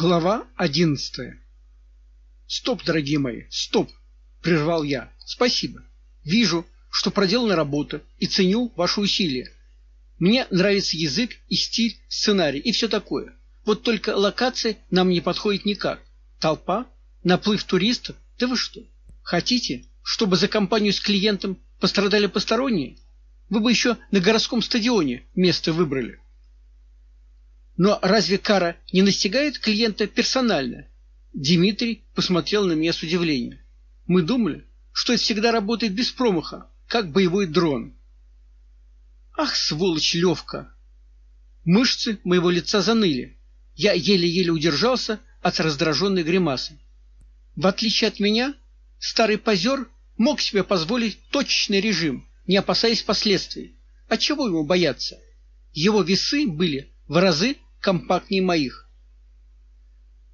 Глава одиннадцатая. Стоп, дорогие мои, стоп, прервал я. Спасибо. Вижу, что проделана работа и ценю ваши усилия. Мне нравится язык и стиль, сценарий и все такое. Вот только локация нам не подходит никак. Толпа, наплыв туристов. Да вы что? Хотите, чтобы за компанию с клиентом пострадали посторонние? Вы бы еще на городском стадионе место выбрали. Но разве кара не настигает клиента персонально? Дмитрий посмотрел на меня с удивлением. Мы думали, что это всегда работает без промаха, как боевой дрон. Ах, сволочь Левка! Мышцы моего лица заныли. Я еле-еле удержался от раздраженной гримасы. В отличие от меня, старый позер мог себе позволить точечный режим, не опасаясь последствий. А чего ему бояться? Его весы были в разы компактнее моих.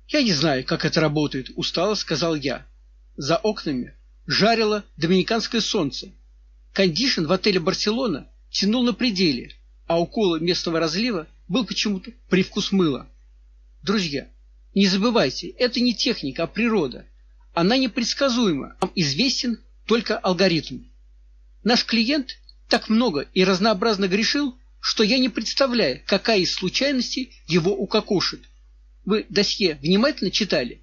Я не знаю, как это работает, устало сказал я. За окнами жарило доминиканское солнце. Кондишн в отеле Барселона тянул на пределе, а у колы местного разлива был почему-то привкус мыла. Друзья, не забывайте, это не техника, а природа. Она непредсказуема. Вам известен только алгоритм. Наш клиент так много и разнообразно грешил, что я не представляю, какая из случайностей его укокошит. Вы досье внимательно читали?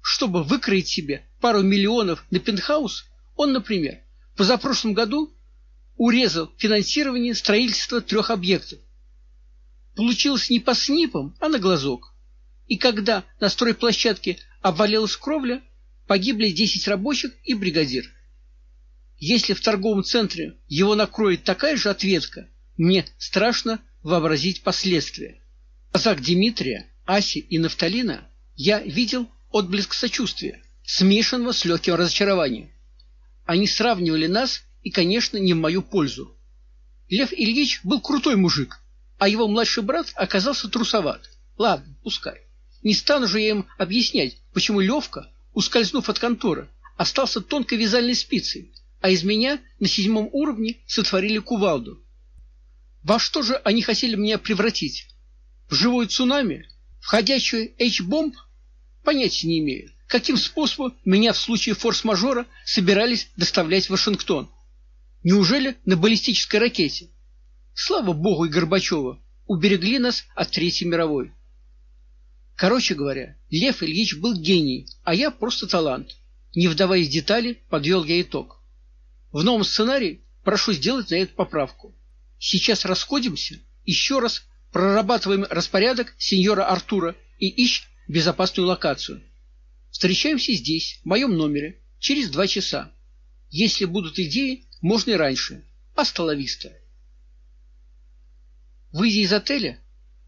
Чтобы выкроить себе пару миллионов на пентхаус, он, например, позапрошлом году урезал финансирование строительства трех объектов. Получилось не по снипам, а на глазок. И когда на стройплощадке обвалилась кровля, погибли 10 рабочих и бригадир. Если в торговом центре его накроет такая же ответка, мне страшно вообразить последствия. В Дмитрия, Аси и Нафталина я видел отблеск сочувствия, смешанного с легким разочарованием. Они сравнивали нас и, конечно, не в мою пользу. Лев Ильич был крутой мужик, а его младший брат оказался трусоват. Ладно, пускай. Не стану же я им объяснять, почему Левка, ускользнув от конторы, остался тонкой вязальной спицей, а из меня на седьмом уровне сотворили кувалду. Во что же они хотели меня превратить? В живой цунами? В ходячую H-бомб? Понятия не имею, каким способом меня в случае форс-мажора собирались доставлять в Вашингтон. Неужели на баллистической ракете? Слава богу и Горбачева, уберегли нас от Третьей мировой. Короче говоря, Лев Ильич был гений, а я просто талант. Не вдаваясь в детали, подвел я итог. В новом сценарии прошу сделать на это поправку. Сейчас расходимся, еще раз прорабатываем распорядок сеньора Артура и ищем безопасную локацию. Встречаемся здесь, в моем номере, через два часа. Если будут идеи, можно и раньше. Асталависта. Выйдя из отеля,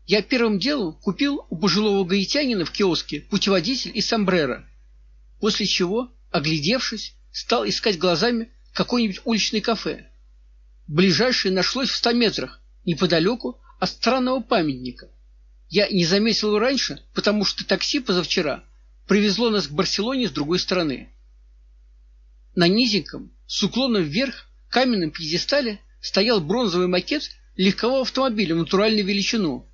я первым делом купил у пожилого гаитянина в киоске путеводитель и сомбреро, после чего, оглядевшись, стал искать глазами какое-нибудь уличное кафе. Ближайшее нашлось в ста метрах, неподалеку от странного памятника. Я не заметил его раньше, потому что такси позавчера привезло нас к Барселоне с другой стороны. На низеньком, с уклоном вверх, каменном пьедестале стоял бронзовый макет легкового автомобиля натуральной величину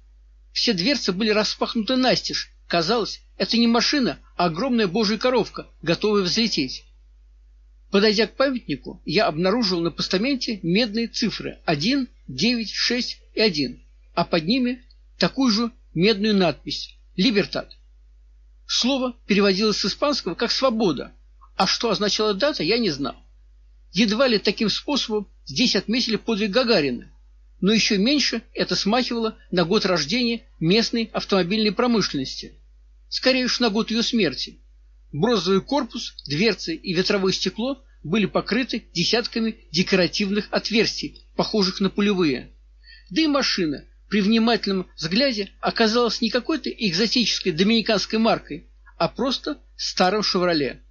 все дверцы были распахнуты настежь. Казалось, это не машина, а огромная божья коровка, готовая взлететь. Подойдя к памятнику, я обнаружил на постаменте медные цифры 1, 9, 6 и 1, а под ними такую же медную надпись «Либертат». Слово переводилось с испанского как «свобода», а что означала дата, я не знал. Едва ли таким способом здесь отметили подвиг Гагарина но еще меньше это смахивало на год рождения местной автомобильной промышленности. Скорее уж на год ее смерти. Бронзовый корпус, дверцы и ветровое стекло были покрыты десятками декоративных отверстий, похожих на пулевые. Да и машина при внимательном взгляде оказалась не какой-то экзотической доминиканской маркой, а просто старым «Шевроле».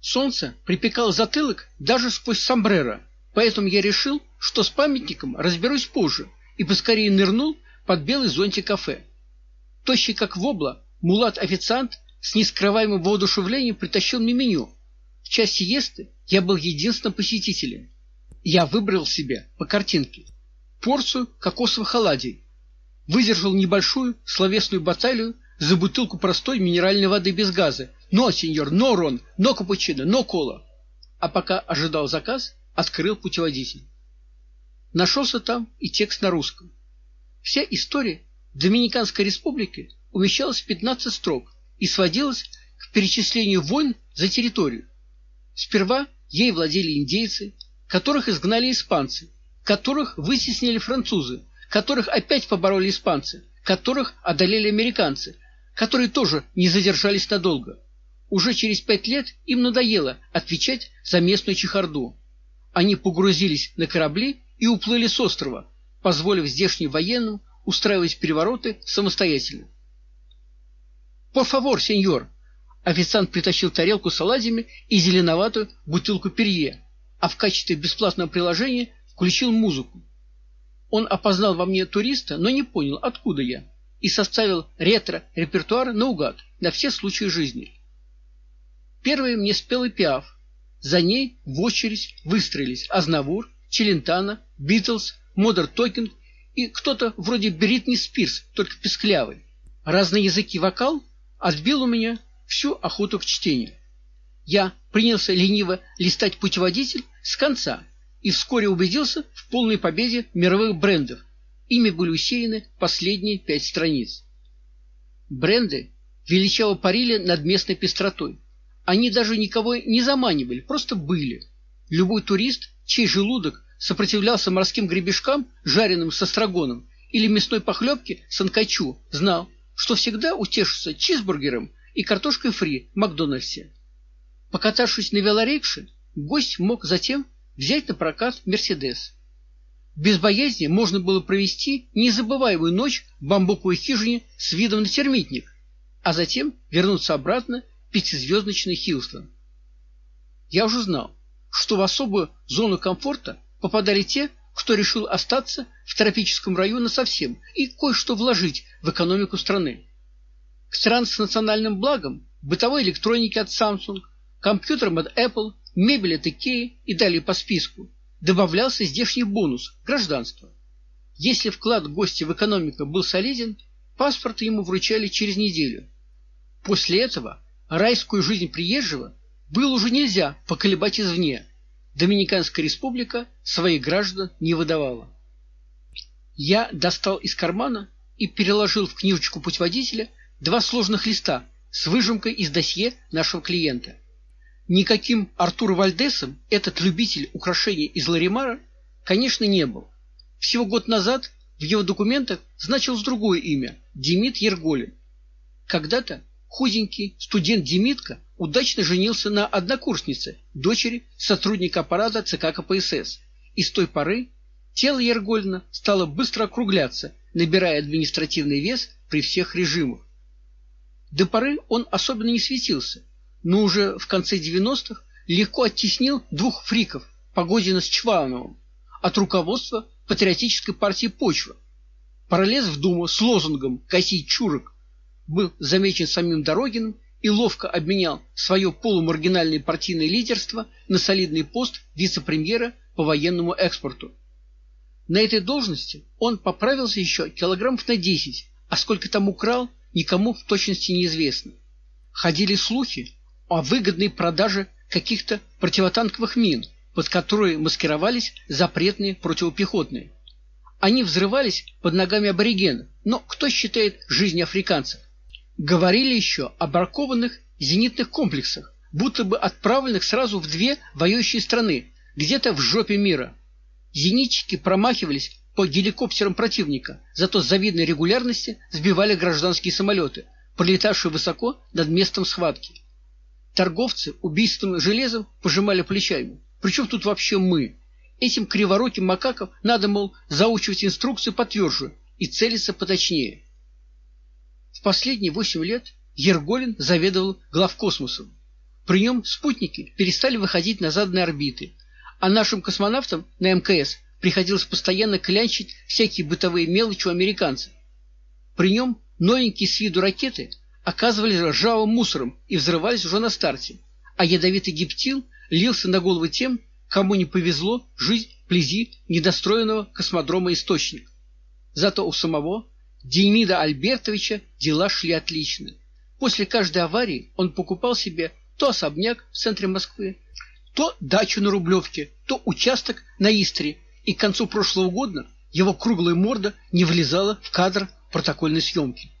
Солнце припекало затылок даже сквозь сомбреро. Поэтому я решил, что с памятником разберусь позже, и поскорее нырнул под белый зонтик кафе. Тощий как вобла, мулат-официант с нескрываемым воодушевлением притащил мне меню. В части сиесты я был единственным посетителем. Я выбрал себе по картинке порцию кокосовых оладий, выдержал небольшую словесную баталию за бутылку простой минеральной воды без газа. Но, сеньор, но рон, но капучино, но кола. А пока ожидал заказ, открыл путеводитель. Нашелся там и текст на русском. Вся история Доминиканской республики умещалась в 15 строк и сводилась к перечислению войн за территорию. Сперва ей владели индейцы, которых изгнали испанцы, которых вытеснили французы, которых опять побороли испанцы, которых одолели американцы, которые тоже не задержались надолго. Уже через пять лет им надоело отвечать за местную чехарду. Они погрузились на корабли и уплыли с острова, позволив здешним военным устраивать перевороты самостоятельно. "Por favor, señor", официант притащил тарелку с оладьями и зеленоватую бутылку Perrier, а в качестве бесплатного приложения включил музыку. Он опознал во мне туриста, но не понял, откуда я, и составил ретро-репертуар наугад на все случаи жизни. Первый мне спел Пиаф. За ней в очередь выстроились Азнавур, Челентано, Битлз, Modern Talking и кто-то вроде Бритни Спирс, только песклявый. Разные языки вокал отбил у меня всю охоту к чтению. Я принялся лениво листать путеводитель с конца и вскоре убедился в полной победе мировых брендов. Ими были усеяны последние пять страниц. Бренды величаво парили над местной пестротой. Они даже никого не заманивали, просто были. Любой турист, чей желудок сопротивлялся морским гребешкам, жареным со строгоном, или мясной похлебке с анкачу, знал, что всегда утешится чизбургером и картошкой фри в Макдональдсе. Покатавшись на велорикше, гость мог затем взять на прокат Мерседес. Без боязни можно было провести незабываемую ночь в бамбуковой хижине с видом на термитник, а затем вернуться обратно в пятизвездочный Хилстон. Я уже знал, что в особую зону комфорта попадали те, кто решил остаться в тропическом районе совсем и кое-что вложить в экономику страны. К транснациональным благам бытовой электроники от Samsung, компьютерам от Apple мебель от Икеи и далее по списку, добавлялся здешний бонус – гражданство. Если вклад гостя в экономику был солиден, паспорт ему вручали через неделю. После этого райскую жизнь приезжего было уже нельзя поколебать извне. Доминиканская республика своих граждан не выдавала. Я достал из кармана и переложил в книжечку путеводителя два сложных листа с выжимкой из досье нашего клиента. Никаким Артур Вальдесом этот любитель украшений из Ларимара, конечно, не был. Всего год назад в его документах значилось другое имя Демид Ерголин. Когда-то худенький студент Демидка удачно женился на однокурснице, дочери сотрудника аппарата ЦК КПСС. И с той поры тело Ергольна стало быстро округляться, набирая административный вес при всех режимах. До поры он особенно не светился, но уже в конце 90-х легко оттеснил двух фриков Погодина с Чвановым от руководства патриотической партии Почва. Пролез в Думу с лозунгом «Косить чурок», был замечен самим Дорогиным и ловко обменял свое полумаргинальное партийное лидерство на солидный пост вице-премьера по военному экспорту. На этой должности он поправился еще килограммов на 10, а сколько там украл, никому в точности неизвестно. Ходили слухи, о выгодной продаже каких-то противотанковых мин, под которые маскировались запретные противопехотные. Они взрывались под ногами аборигенов, но кто считает жизнь африканцев? Говорили еще о бракованных зенитных комплексах, будто бы отправленных сразу в две воюющие страны, где-то в жопе мира. Зенитчики промахивались по геликоптерам противника, зато с завидной регулярностью сбивали гражданские самолеты, пролетавшие высоко над местом схватки. Торговцы убийственным железом пожимали плечами. Причем тут вообще мы? Этим криворуким макакам надо, мол, заучивать инструкции потверже и целиться поточнее. В последние восемь лет Ерголин заведовал главкосмосом. При нем спутники перестали выходить на заданные орбиты, а нашим космонавтам на МКС приходилось постоянно клянчить всякие бытовые мелочи у американцев. При нем новенькие с виду ракеты оказывались ржавым мусором и взрывались уже на старте, а ядовитый гептил лился на головы тем, кому не повезло жить вблизи недостроенного космодрома Источник. Зато у самого Демида Альбертовича дела шли отлично. После каждой аварии он покупал себе то особняк в центре Москвы, то дачу на Рублевке, то участок на Истре, и к концу прошлого года его круглая морда не влезала в кадр протокольной съемки.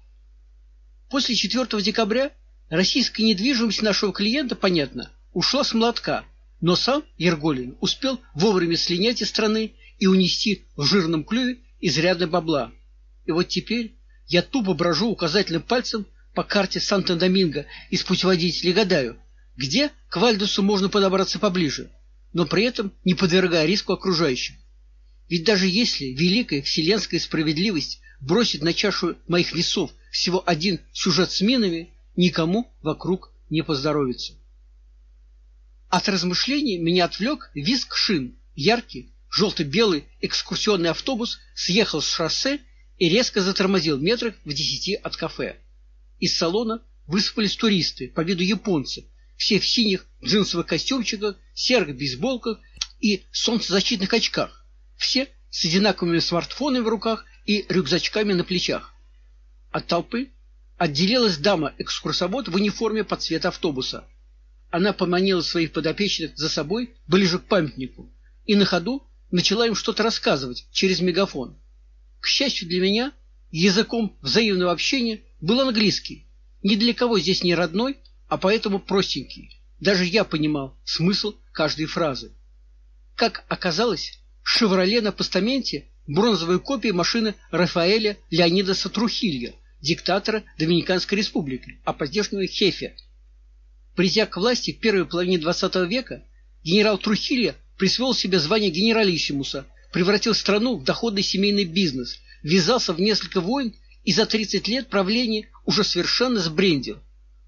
После 4 декабря российская недвижимость нашего клиента, понятно, ушла с молотка, но сам Ерголин успел вовремя слинять из страны и унести в жирном клюве изрядно бабла. И вот теперь я тупо брожу указательным пальцем по карте Санто-Доминго из путеводителя гадаю, где к Вальдусу можно подобраться поближе, но при этом не подвергая риску окружающих. Ведь даже если великая вселенская справедливость бросит на чашу моих весов всего один сюжет с минами, никому вокруг не поздоровится. От размышлений меня отвлек визг шин. Яркий, желто-белый экскурсионный автобус съехал с шоссе и резко затормозил метрах в десяти от кафе. Из салона высыпались туристы, по виду японцы, все в синих джинсовых костюмчиках, серых бейсболках и солнцезащитных очках, все с одинаковыми смартфонами в руках и рюкзачками на плечах. От толпы отделилась дама-экскурсовод в униформе под цвет автобуса. Она поманила своих подопечных за собой ближе к памятнику и на ходу начала им что-то рассказывать через мегафон. К счастью для меня, языком взаимного общения был английский. Ни для кого здесь не родной, а поэтому простенький. Даже я понимал смысл каждой фразы. Как оказалось, «Шевроле» на постаменте бронзовая копия машины Рафаэля Леонидаса Трухилья, диктатора Доминиканской республики, а по-здешнему Хефе. Придя к власти в первой половине XX века, генерал Трухилья присвоил себе звание генералиссимуса, превратил страну в доходный семейный бизнес, ввязался в несколько войн и за 30 лет правления уже совершенно сбрендил.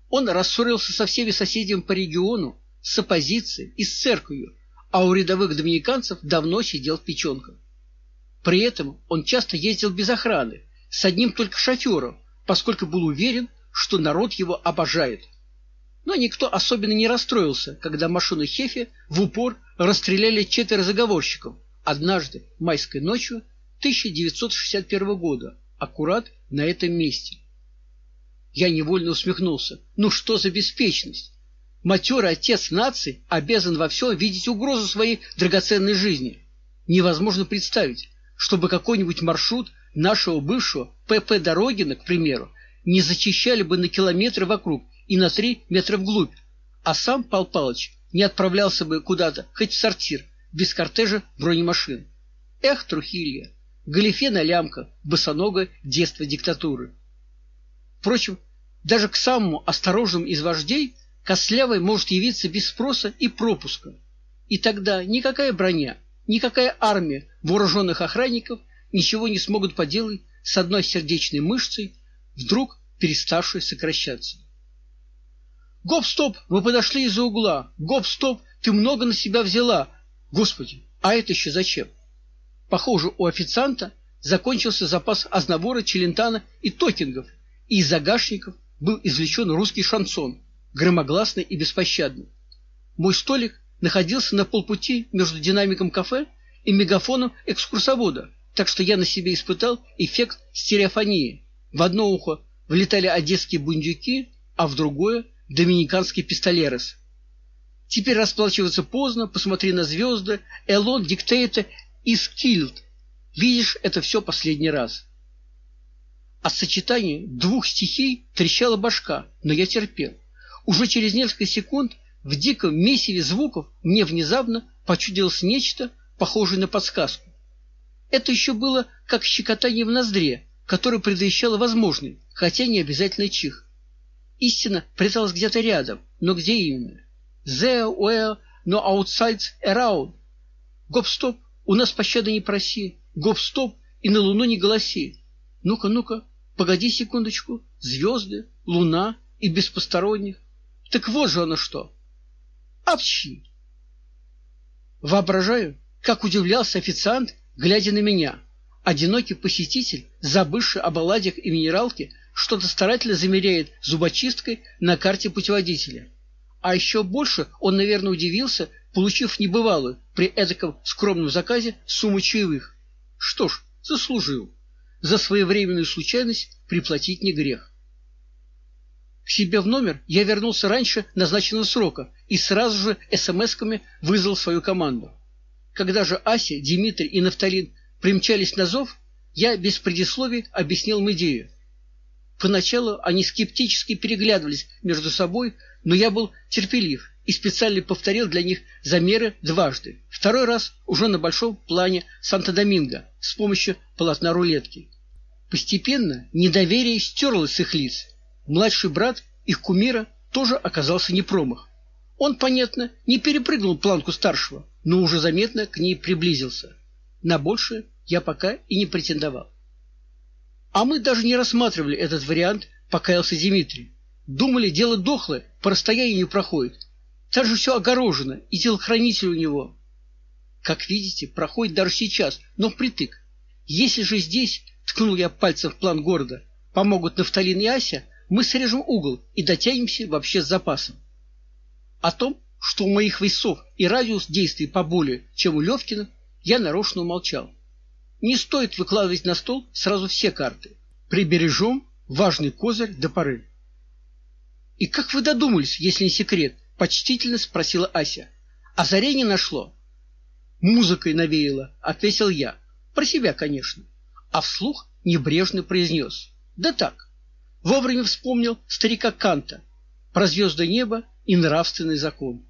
Он рассорился со всеми соседями по региону, с оппозицией и с церковью, а у рядовых доминиканцев давно сидел в печенках. При этом он часто ездил без охраны, с одним только шофером, поскольку был уверен, что народ его обожает. Но никто особенно не расстроился, когда машину Хефе в упор расстреляли четверо заговорщиков однажды майской ночью 1961 года, аккурат на этом месте. Я невольно усмехнулся. Ну что за беспечность? Матерый отец нации обязан во всем видеть угрозу своей драгоценной жизни. Невозможно представить, чтобы какой-нибудь маршрут нашего бывшего ПП Дорогина, к примеру, не зачищали бы на километры вокруг и на три метра вглубь, а сам Пал Палыч не отправлялся бы куда-то, хоть в сортир, без кортежа бронемашин. Эх, Трухилья, галифе на лямках, босоногое детство диктатуры. Впрочем, даже к самому осторожному из вождей Кослявый может явиться без спроса и пропуска. И тогда никакая броня, никакая армия вооруженных охранников ничего не смогут поделать с одной сердечной мышцей, вдруг переставшей сокращаться. Гоп-стоп, мы подошли из-за угла. Гоп-стоп, ты много на себя взяла. Господи, а это еще зачем? Похоже, у официанта закончился запас азнавора, челентана и токингов – и из загашников был извлечен русский шансон, громогласный и беспощадный. Мой столик находился на полпути между динамиком кафе и мегафоном экскурсовода, так что я на себе испытал эффект стереофонии. В одно ухо влетали одесские бундюки, а в другое — доминиканский пистолерос. Теперь расплачиваться поздно, посмотри на звезды, Элон, Диктейта и Скилд. Видишь, это все последний раз. От сочетания двух стихий трещала башка, но я терпел. Уже через несколько секунд в диком месиве звуков мне внезапно почудилось нечто, похожее на подсказку. Это еще было как щекотание в ноздре, которое предвещало возможный, хотя не обязательно чих. Истина пряталась где-то рядом, но где именно? There were no outsides around. Гоп-стоп, у нас пощады не проси. Гоп-стоп, и на луну не голоси. Ну-ка, ну-ка, Погоди секундочку. Звезды, луна и без посторонних. Так вот же оно что. Апчхи! Воображаю, как удивлялся официант, глядя на меня. Одинокий посетитель, забывший об оладьях и минералке, что-то старательно замеряет зубочисткой на карте путеводителя. А еще больше он, наверное, удивился, получив небывалую при эдаком скромном заказе сумму чаевых. Что ж, заслужил. за своевременную случайность приплатить не грех. К себе в номер я вернулся раньше назначенного срока и сразу же смсками вызвал свою команду. Когда же Ася, Дмитрий и Нафталин примчались на зов, я без предисловий объяснил им идею. Поначалу они скептически переглядывались между собой, но я был терпелив и специально повторил для них замеры дважды. Второй раз уже на большом плане Санто-Доминго с помощью полотна рулетки. Постепенно недоверие стерлось с их лиц. Младший брат их кумира тоже оказался не промах. Он, понятно, не перепрыгнул планку старшего, но уже заметно к ней приблизился. На большее я пока и не претендовал. А мы даже не рассматривали этот вариант, покаялся Дмитрий. Думали, дело дохлое, по расстоянию проходит. Там же все огорожено, и телохранитель у него. Как видите, проходит даже сейчас, но впритык. Если же здесь, ткнул я пальцем в план города, помогут Нафталин и Ася, мы срежем угол и дотянемся вообще с запасом. О том, что у моих весов и радиус действий поболее, чем у Левкина, я нарочно умолчал. Не стоит выкладывать на стол сразу все карты. Прибережем важный козырь до поры. И как вы додумались, если не секрет, почтительно спросила Ася. Озарение нашло. Музыкой навеяло, ответил я. Про себя, конечно. А вслух небрежно произнес. Да так. Вовремя вспомнил старика Канта про звезды неба и нравственный закон.